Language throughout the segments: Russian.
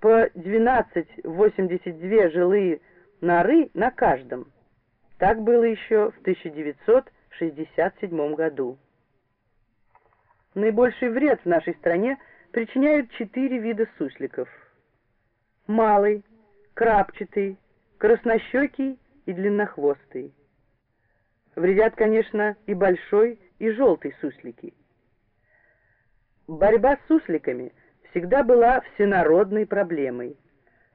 по 12-82 жилые норы на каждом. Так было еще в 1967 году. Наибольший вред в нашей стране причиняют четыре вида сусликов. Малый, крапчатый, краснощекий и длиннохвостый. Вредят, конечно, и большой, и желтый суслики. Борьба с сусликами всегда была всенародной проблемой.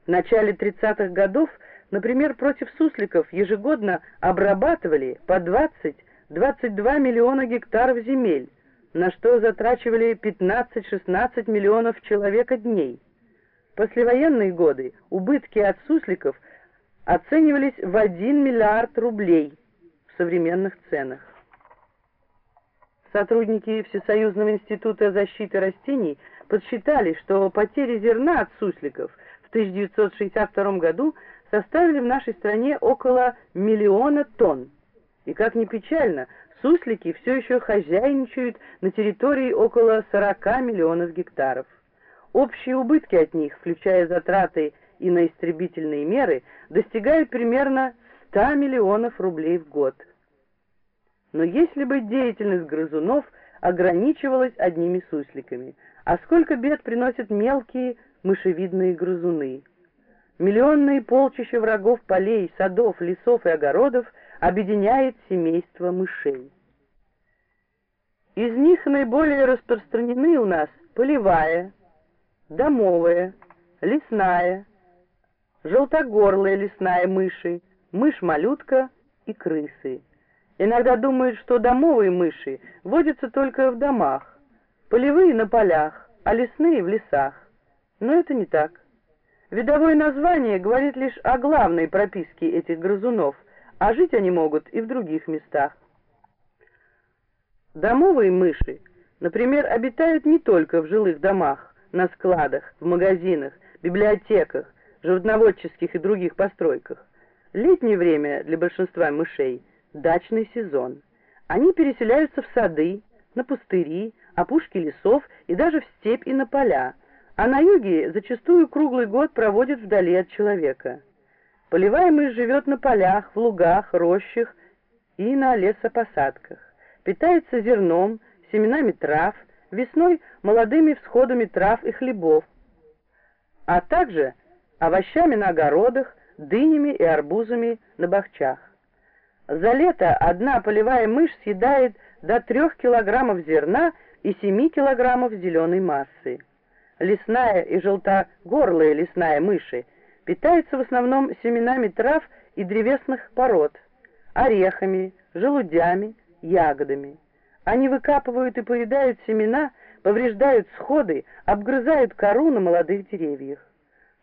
В начале 30-х годов, например, против сусликов ежегодно обрабатывали по 20-22 миллиона гектаров земель, на что затрачивали 15-16 миллионов человека дней. Послевоенные годы убытки от сусликов оценивались в 1 миллиард рублей в современных ценах. Сотрудники Всесоюзного института защиты растений подсчитали, что потери зерна от сусликов в 1962 году составили в нашей стране около миллиона тонн. И как ни печально, суслики все еще хозяйничают на территории около 40 миллионов гектаров. Общие убытки от них, включая затраты и на истребительные меры, достигают примерно 100 миллионов рублей в год. Но если бы деятельность грызунов ограничивалась одними сусликами, а сколько бед приносят мелкие мышевидные грызуны. Миллионные полчища врагов полей, садов, лесов и огородов объединяет семейство мышей. Из них наиболее распространены у нас полевая, домовая, лесная, желтогорлая лесная мыши, мышь-малютка и крысы. Иногда думают, что домовые мыши водятся только в домах, полевые на полях, а лесные в лесах. Но это не так. Видовое название говорит лишь о главной прописке этих грызунов, а жить они могут и в других местах. Домовые мыши, например, обитают не только в жилых домах, на складах, в магазинах, библиотеках, животноводческих и других постройках. Летнее время для большинства мышей – дачный сезон. Они переселяются в сады, на пустыри, опушки лесов и даже в степь и на поля, а на юге зачастую круглый год проводят вдали от человека. Полевая мышь живет на полях, в лугах, рощах и на лесопосадках. Питается зерном, семенами трав, весной молодыми всходами трав и хлебов, а также овощами на огородах, дынями и арбузами на бахчах. За лето одна полевая мышь съедает до 3 килограммов зерна и 7 килограммов зеленой массы. Лесная и желтогорлая лесная мыши питаются в основном семенами трав и древесных пород, орехами, желудями, ягодами. Они выкапывают и поедают семена, повреждают сходы, обгрызают кору на молодых деревьях.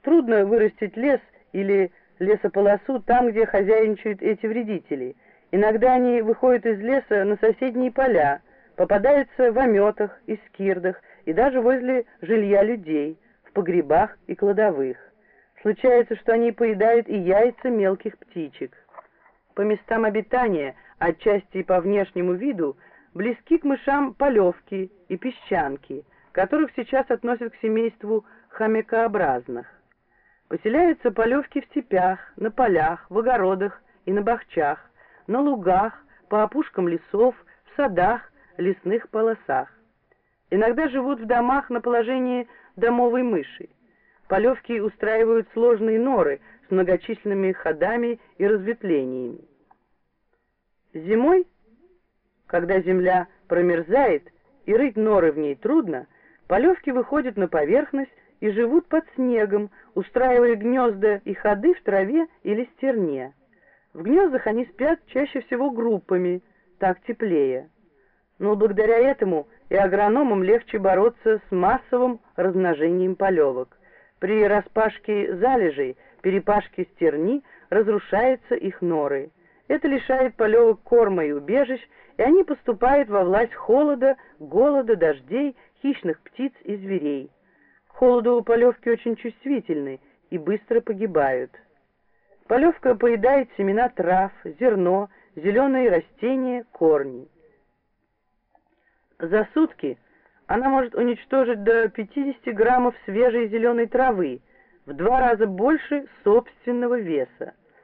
Трудно вырастить лес или лесополосу там, где хозяйничают эти вредители. Иногда они выходят из леса на соседние поля, попадаются в ометах и скирдах, и даже возле жилья людей, в погребах и кладовых. Случается, что они поедают и яйца мелких птичек. По местам обитания, отчасти и по внешнему виду, близки к мышам полевки и песчанки, которых сейчас относят к семейству хомякообразных. Поселяются полевки в степях, на полях, в огородах и на бахчах, на лугах, по опушкам лесов, в садах, лесных полосах. Иногда живут в домах на положении домовой мыши. Полевки устраивают сложные норы с многочисленными ходами и разветвлениями. Зимой, когда земля промерзает и рыть норы в ней трудно, полевки выходят на поверхность и живут под снегом, устраивая гнезда и ходы в траве или стерне. В гнездах они спят чаще всего группами, так теплее. Но благодаря этому и агрономам легче бороться с массовым размножением полевок. При распашке залежей, перепашке стерни разрушаются их норы. Это лишает полевок корма и убежищ, и они поступают во власть холода, голода, дождей, хищных птиц и зверей холоду полевки очень чувствительны и быстро погибают. Полевка поедает семена трав, зерно, зеленые растения, корни. За сутки она может уничтожить до 50 граммов свежей зеленой травы, в два раза больше собственного веса.